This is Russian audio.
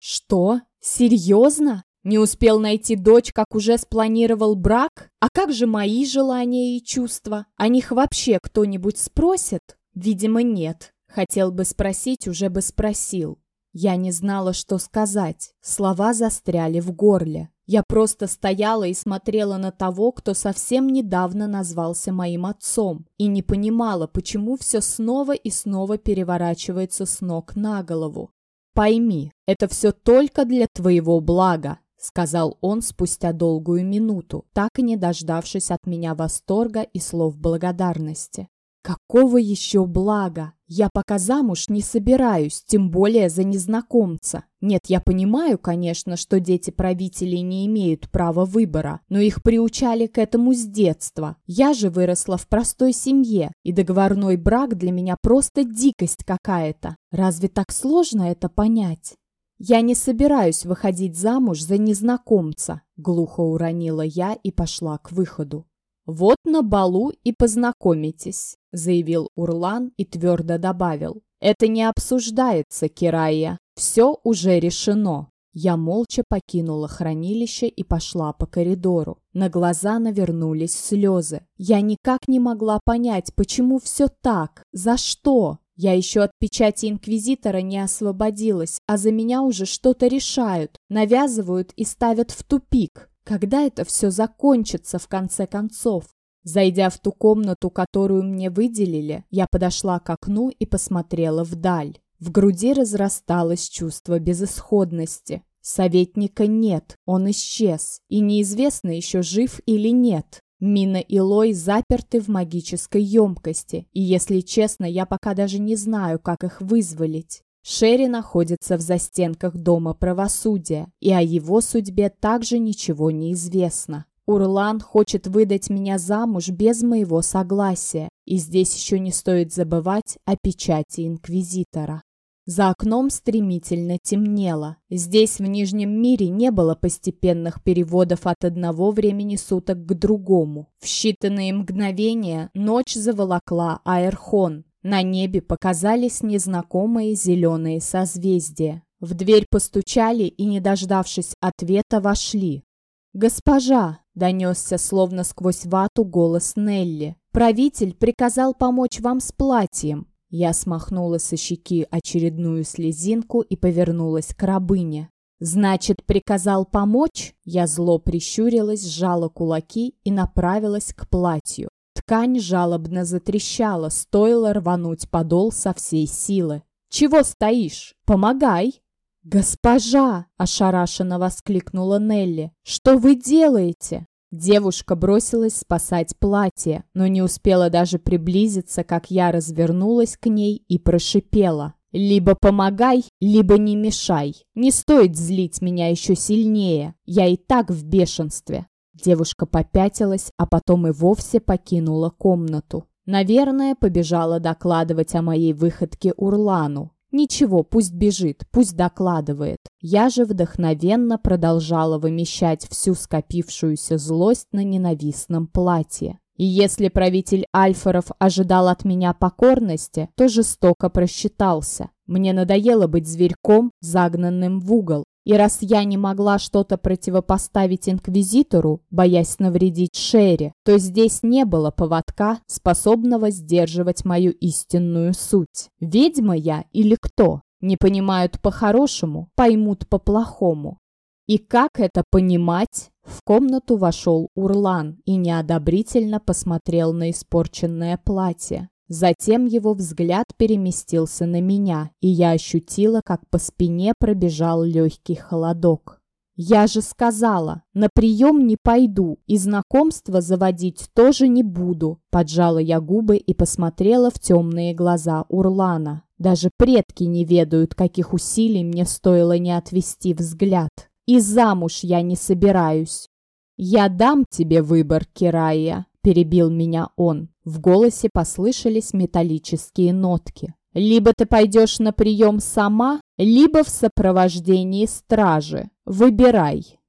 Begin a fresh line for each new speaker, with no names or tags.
Что? Серьезно? Не успел найти дочь, как уже спланировал брак? А как же мои желания и чувства? О них вообще кто-нибудь спросит? Видимо, нет. Хотел бы спросить, уже бы спросил. Я не знала, что сказать. Слова застряли в горле. Я просто стояла и смотрела на того, кто совсем недавно назвался моим отцом, и не понимала, почему все снова и снова переворачивается с ног на голову. «Пойми, это все только для твоего блага», — сказал он спустя долгую минуту, так и не дождавшись от меня восторга и слов благодарности. Какого еще блага? Я пока замуж не собираюсь, тем более за незнакомца. Нет, я понимаю, конечно, что дети правителей не имеют права выбора, но их приучали к этому с детства. Я же выросла в простой семье, и договорной брак для меня просто дикость какая-то. Разве так сложно это понять? «Я не собираюсь выходить замуж за незнакомца», — глухо уронила я и пошла к выходу. «Вот на балу и познакомитесь», — заявил Урлан и твердо добавил. «Это не обсуждается, Кирая. Все уже решено». Я молча покинула хранилище и пошла по коридору. На глаза навернулись слезы. Я никак не могла понять, почему все так, за что. Я еще от печати Инквизитора не освободилась, а за меня уже что-то решают, навязывают и ставят в тупик. Когда это все закончится в конце концов? Зайдя в ту комнату, которую мне выделили, я подошла к окну и посмотрела вдаль. В груди разрасталось чувство безысходности. Советника нет, он исчез, и неизвестно еще жив или нет. Мина и Лой заперты в магической емкости, и, если честно, я пока даже не знаю, как их вызволить. Шерри находится в застенках Дома правосудия, и о его судьбе также ничего не известно. Урлан хочет выдать меня замуж без моего согласия, и здесь еще не стоит забывать о печати Инквизитора. За окном стремительно темнело. Здесь, в Нижнем мире, не было постепенных переводов от одного времени суток к другому. В считанные мгновения ночь заволокла Аэрхон, на небе показались незнакомые зеленые созвездия. В дверь постучали и, не дождавшись ответа, вошли. «Госпожа!» — донесся словно сквозь вату голос Нелли. «Правитель приказал помочь вам с платьем». Я смахнула со щеки очередную слезинку и повернулась к рабыне. «Значит, приказал помочь?» Я зло прищурилась, сжала кулаки и направилась к платью. Ткань жалобно затрещала, стоило рвануть подол со всей силы. «Чего стоишь? Помогай!» «Госпожа!» – ошарашенно воскликнула Нелли. «Что вы делаете?» Девушка бросилась спасать платье, но не успела даже приблизиться, как я развернулась к ней и прошипела. «Либо помогай, либо не мешай. Не стоит злить меня еще сильнее. Я и так в бешенстве». Девушка попятилась, а потом и вовсе покинула комнату. Наверное, побежала докладывать о моей выходке Урлану. Ничего, пусть бежит, пусть докладывает. Я же вдохновенно продолжала вымещать всю скопившуюся злость на ненавистном платье. И если правитель Альфоров ожидал от меня покорности, то жестоко просчитался. Мне надоело быть зверьком, загнанным в угол, и раз я не могла что-то противопоставить инквизитору, боясь навредить Шерри, то здесь не было поводка, способного сдерживать мою истинную суть. Ведьма я или кто? Не понимают по-хорошему, поймут по-плохому. И как это понимать? В комнату вошел Урлан и неодобрительно посмотрел на испорченное платье. Затем его взгляд переместился на меня, и я ощутила, как по спине пробежал легкий холодок. «Я же сказала, на прием не пойду и знакомство заводить тоже не буду», поджала я губы и посмотрела в темные глаза Урлана. Даже предки не ведают, каких усилий мне стоило не отвести взгляд. И замуж я не собираюсь. «Я дам тебе выбор, Кирая», — перебил меня он. В голосе послышались металлические нотки. «Либо ты пойдешь на прием сама, либо в сопровождении стражи. Выбирай».